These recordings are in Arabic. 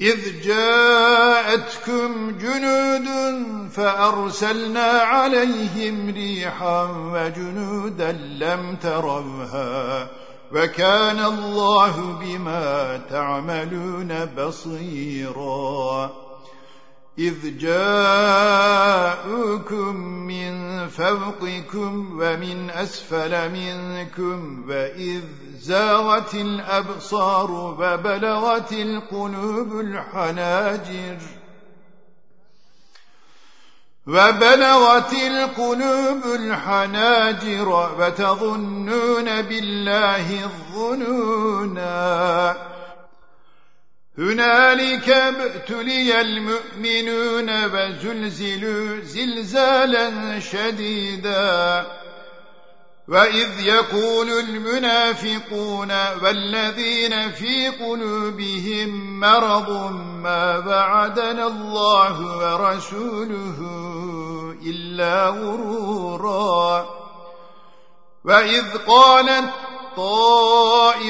إذ جاءتكم جنود فأرسلنا عليهم ريحا وجنودا لم تروها وكان الله بما تعملون بصيراً إذ جاءوكم فوقكم ومن أسفل منكم وإذ زاغت الأبصار وبلغت القلوب الحناجر وبلغت القلوب الحناجر وتظنون بالله الظنونا هنالك ابتلي المؤمنون وزلزلوا زلزالا شديدا. وإذ يقول المنافقون والذين في قلوبهم مرض ما بعدنا الله ورسوله إلا غرورا. وإذ قالت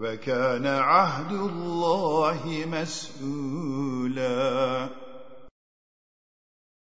وكان عهد الله مسؤولا.